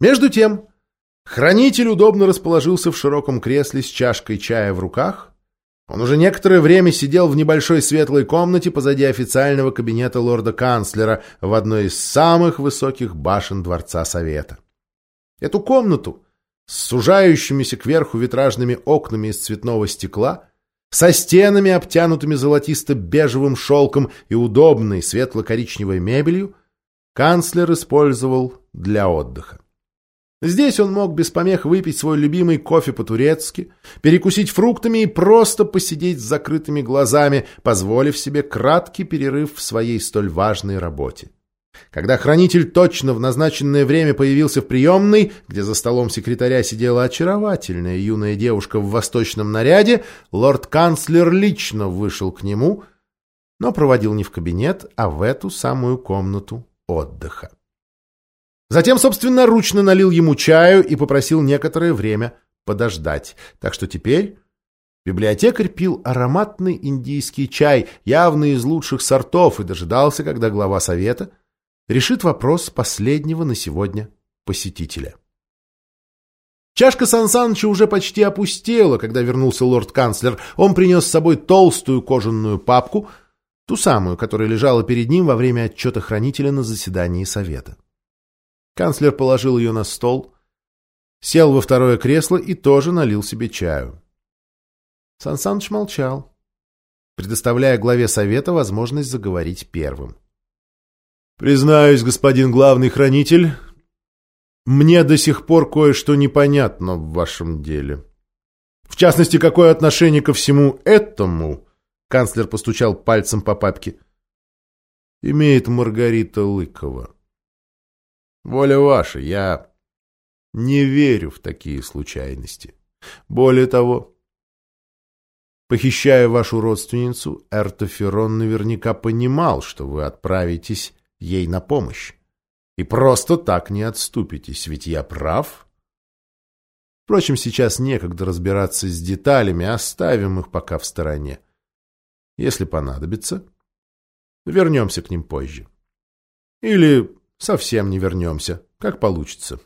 Между тем, хранитель удобно расположился в широком кресле с чашкой чая в руках. Он уже некоторое время сидел в небольшой светлой комнате позади официального кабинета лорда-канцлера в одной из самых высоких башен Дворца Совета. Эту комнату с сужающимися кверху витражными окнами из цветного стекла, со стенами, обтянутыми золотисто-бежевым шелком и удобной светло-коричневой мебелью, канцлер использовал для отдыха. Здесь он мог без помех выпить свой любимый кофе по-турецки, перекусить фруктами и просто посидеть с закрытыми глазами, позволив себе краткий перерыв в своей столь важной работе. Когда хранитель точно в назначенное время появился в приемной, где за столом секретаря сидела очаровательная юная девушка в восточном наряде, лорд-канцлер лично вышел к нему, но проводил не в кабинет, а в эту самую комнату отдыха. Затем собственноручно налил ему чаю и попросил некоторое время подождать. Так что теперь библиотекарь пил ароматный индийский чай, явно из лучших сортов, и дожидался, когда глава совета решит вопрос последнего на сегодня посетителя. Чашка Сан уже почти опустела, когда вернулся лорд-канцлер. Он принес с собой толстую кожаную папку, ту самую, которая лежала перед ним во время отчета хранителя на заседании совета. Канцлер положил ее на стол, сел во второе кресло и тоже налил себе чаю. Сан Саныч молчал, предоставляя главе совета возможность заговорить первым. Признаюсь, господин главный хранитель, мне до сих пор кое-что непонятно в вашем деле. В частности, какое отношение ко всему этому, канцлер постучал пальцем по папке, имеет Маргарита Лыкова. Воля ваша, я не верю в такие случайности. Более того, похищая вашу родственницу, Эртоферон наверняка понимал, что вы отправитесь ей на помощь. И просто так не отступитесь, ведь я прав. Впрочем, сейчас некогда разбираться с деталями, оставим их пока в стороне. Если понадобится, вернемся к ним позже. Или совсем не вернемся, как получится.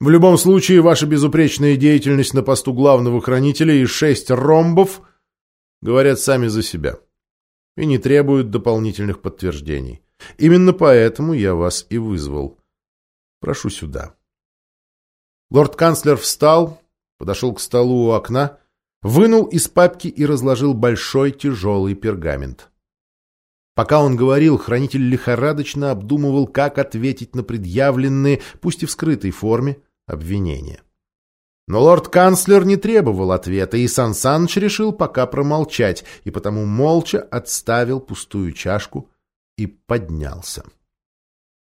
В любом случае, ваша безупречная деятельность на посту главного хранителя и шесть ромбов говорят сами за себя и не требуют дополнительных подтверждений. Именно поэтому я вас и вызвал. Прошу сюда. Лорд-канцлер встал, подошел к столу у окна, вынул из папки и разложил большой тяжелый пергамент. Пока он говорил, хранитель лихорадочно обдумывал, как ответить на предъявленные, пусть и в скрытой форме, обвинения. Но лорд-канцлер не требовал ответа, и Сан Саныч решил пока промолчать, и потому молча отставил пустую чашку и поднялся.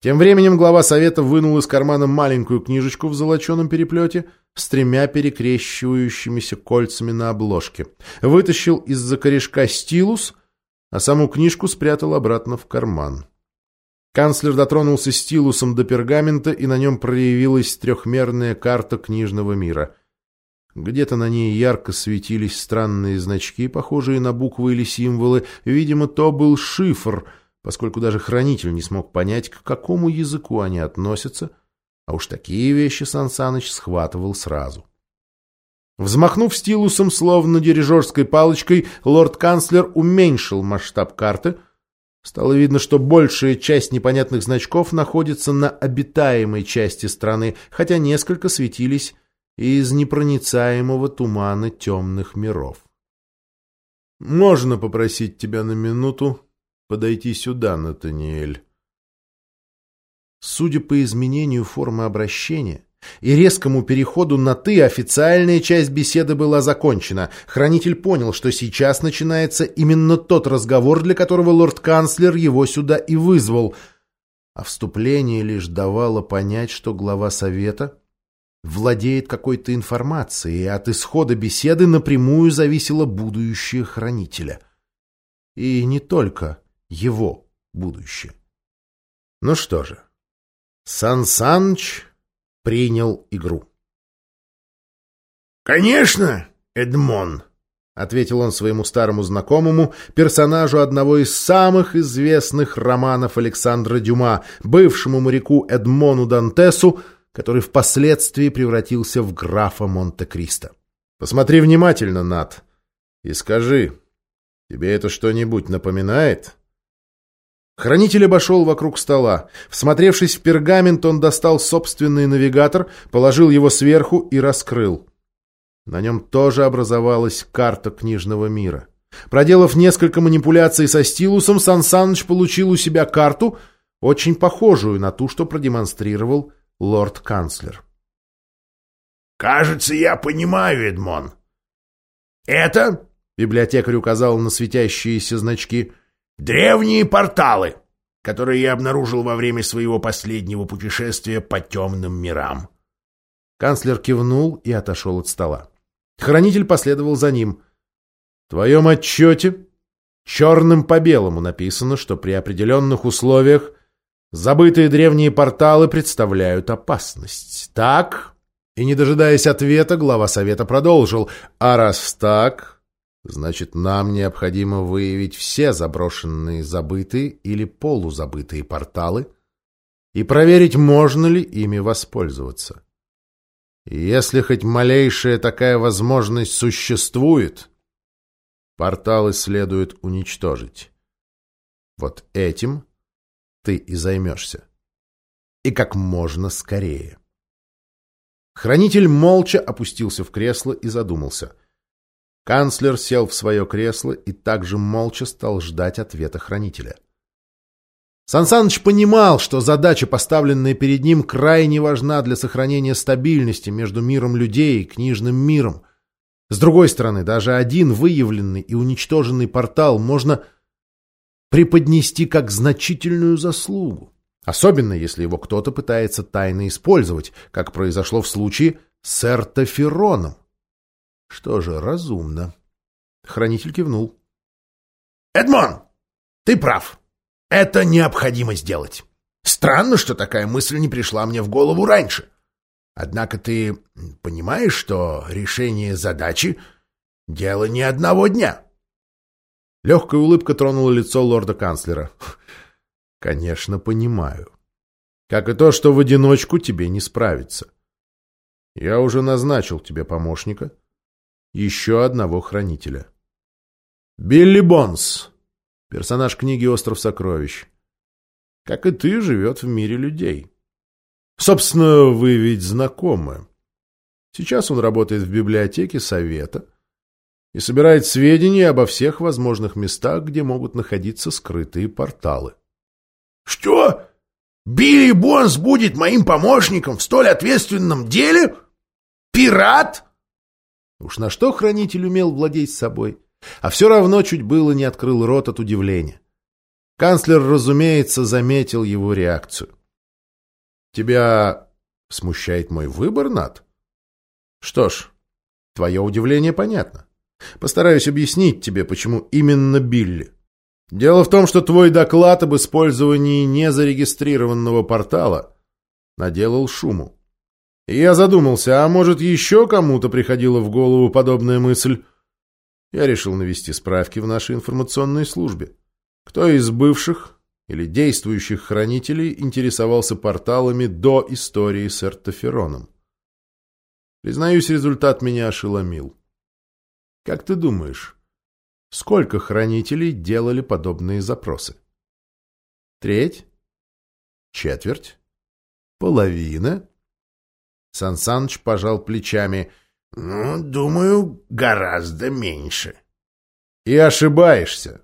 Тем временем глава совета вынул из кармана маленькую книжечку в золоченом переплете с тремя перекрещивающимися кольцами на обложке, вытащил из-за корешка стилус, а саму книжку спрятал обратно в карман. Канцлер дотронулся стилусом до пергамента, и на нем проявилась трехмерная карта книжного мира. Где-то на ней ярко светились странные значки, похожие на буквы или символы. Видимо, то был шифр — поскольку даже хранитель не смог понять, к какому языку они относятся, а уж такие вещи Сан Саныч схватывал сразу. Взмахнув стилусом, словно дирижерской палочкой, лорд-канцлер уменьшил масштаб карты. Стало видно, что большая часть непонятных значков находится на обитаемой части страны, хотя несколько светились из непроницаемого тумана темных миров. «Можно попросить тебя на минуту?» подойти сюда, Натаниэль. Судя по изменению формы обращения и резкому переходу на «ты», официальная часть беседы была закончена. Хранитель понял, что сейчас начинается именно тот разговор, для которого лорд-канцлер его сюда и вызвал. А вступление лишь давало понять, что глава совета владеет какой-то информацией, и от исхода беседы напрямую зависело будущее хранителя. И не только его будущее. Ну что же, Сан Саныч принял игру. «Конечно, Эдмон!» — ответил он своему старому знакомому, персонажу одного из самых известных романов Александра Дюма, бывшему моряку Эдмону Дантесу, который впоследствии превратился в графа Монте-Кристо. Посмотри внимательно, Нат, и скажи, тебе это что-нибудь напоминает? Хранитель обошел вокруг стола. Всмотревшись в пергамент, он достал собственный навигатор, положил его сверху и раскрыл. На нем тоже образовалась карта книжного мира. Проделав несколько манипуляций со стилусом, Сан Саныч получил у себя карту, очень похожую на ту, что продемонстрировал лорд-канцлер. «Кажется, я понимаю, Эдмон. Это, — библиотекарь указал на светящиеся значки, — древние порталы, которые я обнаружил во время своего последнего путешествия по темным мирам». Канцлер кивнул и отошел от стола. Хранитель последовал за ним. В твоем отчете черным по белому написано, что при определенных условиях забытые древние порталы представляют опасность. Так? И, не дожидаясь ответа, глава совета продолжил. А раз так, значит, нам необходимо выявить все заброшенные забытые или полузабытые порталы и проверить, можно ли ими воспользоваться. Если хоть малейшая такая возможность существует, порталы следует уничтожить. Вот этим ты и займешься. И как можно скорее. Хранитель молча опустился в кресло и задумался. Канцлер сел в свое кресло и также молча стал ждать ответа хранителя. — Сансаныч понимал, что задача, поставленная перед ним, крайне важна для сохранения стабильности между миром людей и книжным миром. С другой стороны, даже один выявленный и уничтоженный портал можно преподнести как значительную заслугу. Особенно, если его кто-то пытается тайно использовать, как произошло в случае с Эртофероном. Что же, разумно. Хранитель кивнул. «Эдмон, ты прав. Это необходимо сделать. Странно, что такая мысль не пришла мне в голову раньше. Однако ты понимаешь, что решение задачи — дело не одного дня. Легкая улыбка тронула лицо лорда-канцлера. «Конечно, понимаю. Как и то, что в одиночку тебе не справиться. Я уже назначил тебе помощника, еще одного хранителя. Билли Бонс, Персонаж книги «Остров сокровищ». Как и ты, живет в мире людей. Собственно, вы ведь знакомы. Сейчас он работает в библиотеке совета и собирает сведения обо всех возможных местах, где могут находиться скрытые порталы. — Что? Билли Бонс будет моим помощником в столь ответственном деле? Пират? Уж на что хранитель умел владеть собой? А все равно чуть было не открыл рот от удивления. Канцлер, разумеется, заметил его реакцию. «Тебя смущает мой выбор, Над?» «Что ж, твое удивление понятно. Постараюсь объяснить тебе, почему именно Билли. Дело в том, что твой доклад об использовании незарегистрированного портала наделал шуму. Я задумался, а может, еще кому-то приходила в голову подобная мысль?» я решил навести справки в нашей информационной службе. Кто из бывших или действующих хранителей интересовался порталами до истории с Эртофероном? Признаюсь, результат меня ошеломил. Как ты думаешь, сколько хранителей делали подобные запросы? Треть? Четверть? Половина? Сансаныч пожал плечами – ну, думаю, гораздо меньше. И ошибаешься.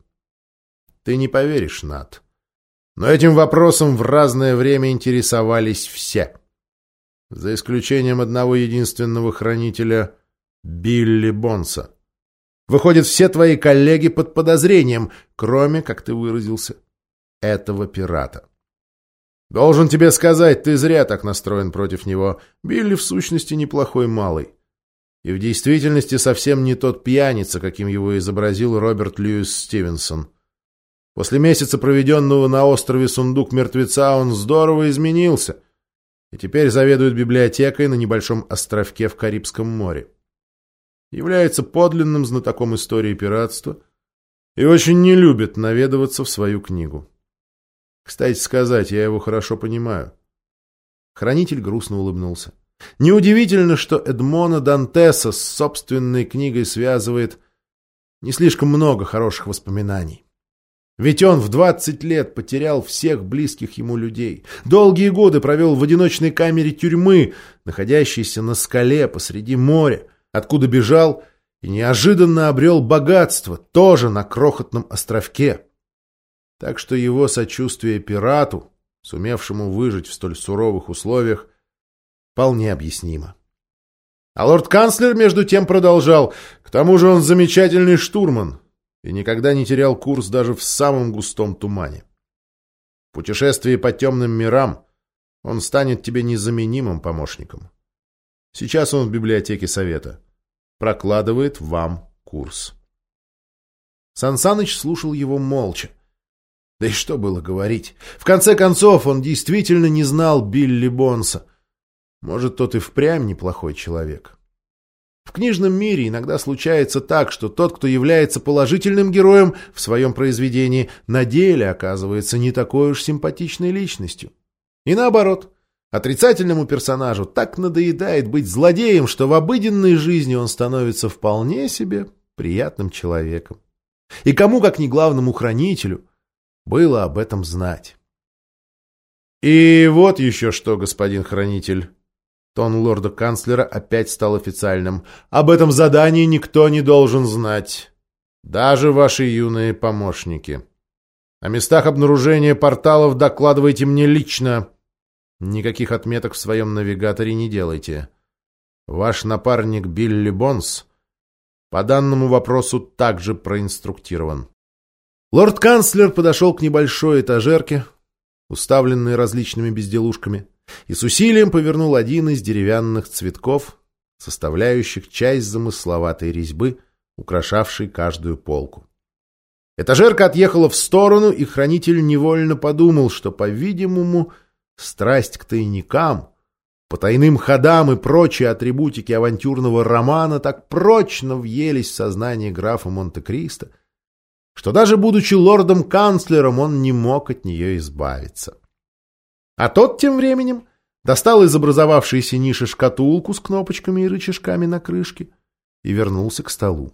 Ты не поверишь, Над. Но этим вопросом в разное время интересовались все. За исключением одного единственного хранителя Билли Бонса. Выходят, все твои коллеги под подозрением, кроме, как ты выразился, этого пирата. Должен тебе сказать, ты зря так настроен против него. Билли в сущности неплохой малый и в действительности совсем не тот пьяница, каким его изобразил Роберт Льюис Стивенсон. После месяца, проведенного на острове Сундук Мертвеца, он здорово изменился и теперь заведует библиотекой на небольшом островке в Карибском море. Является подлинным знатоком истории пиратства и очень не любит наведываться в свою книгу. Кстати сказать, я его хорошо понимаю. Хранитель грустно улыбнулся. Неудивительно, что Эдмона Дантеса с собственной книгой связывает не слишком много хороших воспоминаний. Ведь он в 20 лет потерял всех близких ему людей. Долгие годы провел в одиночной камере тюрьмы, находящейся на скале посреди моря, откуда бежал и неожиданно обрел богатство, тоже на крохотном островке. Так что его сочувствие пирату, сумевшему выжить в столь суровых условиях, вполне объяснимо. А лорд-канцлер между тем продолжал. К тому же он замечательный штурман и никогда не терял курс даже в самом густом тумане. В путешествии по темным мирам он станет тебе незаменимым помощником. Сейчас он в библиотеке совета. Прокладывает вам курс. Сансаныч слушал его молча. Да и что было говорить? В конце концов, он действительно не знал Билли Бонса. Может, тот и впрямь неплохой человек. В книжном мире иногда случается так, что тот, кто является положительным героем в своем произведении, на деле оказывается не такой уж симпатичной личностью. И наоборот, отрицательному персонажу так надоедает быть злодеем, что в обыденной жизни он становится вполне себе приятным человеком. И кому, как не главному хранителю, было об этом знать. «И вот еще что, господин хранитель», Тон лорда-канцлера опять стал официальным. «Об этом задании никто не должен знать. Даже ваши юные помощники. О местах обнаружения порталов докладывайте мне лично. Никаких отметок в своем навигаторе не делайте. Ваш напарник Билли Бонс по данному вопросу также проинструктирован». Лорд-канцлер подошел к небольшой этажерке, уставленной различными безделушками и с усилием повернул один из деревянных цветков, составляющих часть замысловатой резьбы, украшавшей каждую полку. Этажерка отъехала в сторону, и хранитель невольно подумал, что, по-видимому, страсть к тайникам, потайным ходам и прочие атрибутики авантюрного романа так прочно въелись в сознание графа Монте-Кристо, что даже будучи лордом-канцлером он не мог от нее избавиться. А тот тем временем достал из образовавшейся ниши шкатулку с кнопочками и рычажками на крышке и вернулся к столу.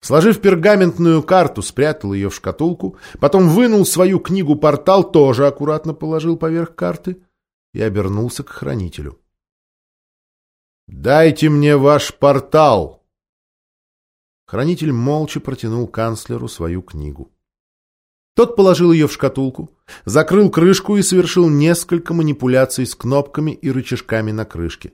Сложив пергаментную карту, спрятал ее в шкатулку, потом вынул свою книгу-портал, тоже аккуратно положил поверх карты и обернулся к хранителю. «Дайте мне ваш портал!» Хранитель молча протянул канцлеру свою книгу. Тот положил ее в шкатулку, закрыл крышку и совершил несколько манипуляций с кнопками и рычажками на крышке.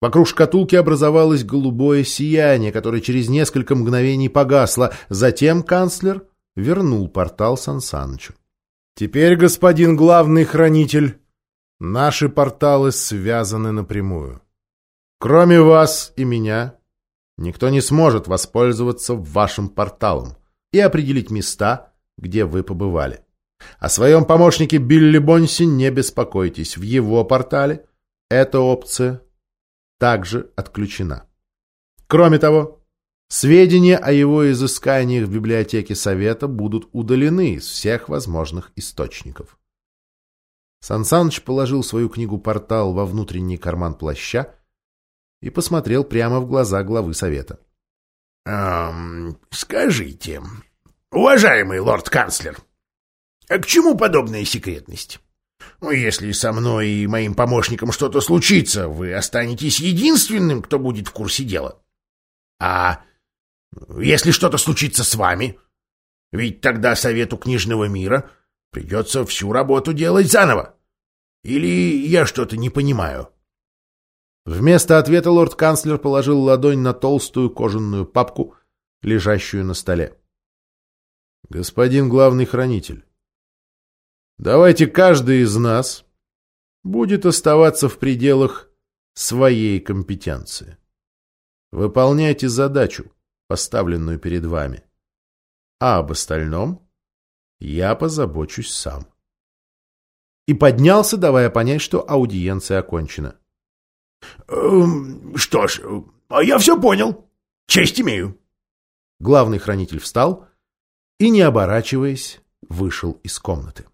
Вокруг шкатулки образовалось голубое сияние, которое через несколько мгновений погасло. Затем канцлер вернул портал Сансанычу. «Теперь, господин главный хранитель, наши порталы связаны напрямую. Кроме вас и меня, никто не сможет воспользоваться вашим порталом и определить места, где вы побывали. О своем помощнике Билли Бонси не беспокойтесь. В его портале эта опция также отключена. Кроме того, сведения о его изысканиях в библиотеке Совета будут удалены из всех возможных источников. Сан Саныч положил свою книгу-портал во внутренний карман плаща и посмотрел прямо в глаза главы Совета. «Эм, «Скажите, уважаемый лорд-канцлер, а к чему подобная секретность? Ну, если со мной и моим помощником что-то случится, вы останетесь единственным, кто будет в курсе дела. А если что-то случится с вами? Ведь тогда Совету Книжного мира придется всю работу делать заново. Или я что-то не понимаю?» Вместо ответа лорд-канцлер положил ладонь на толстую кожаную папку, лежащую на столе. «Господин главный хранитель, давайте каждый из нас будет оставаться в пределах своей компетенции. Выполняйте задачу, поставленную перед вами. А об остальном я позабочусь сам». И поднялся, давая понять, что аудиенция окончена. Эм, «Что ж, а я все понял. Честь имею». Главный хранитель встал и, не оборачиваясь, вышел из комнаты.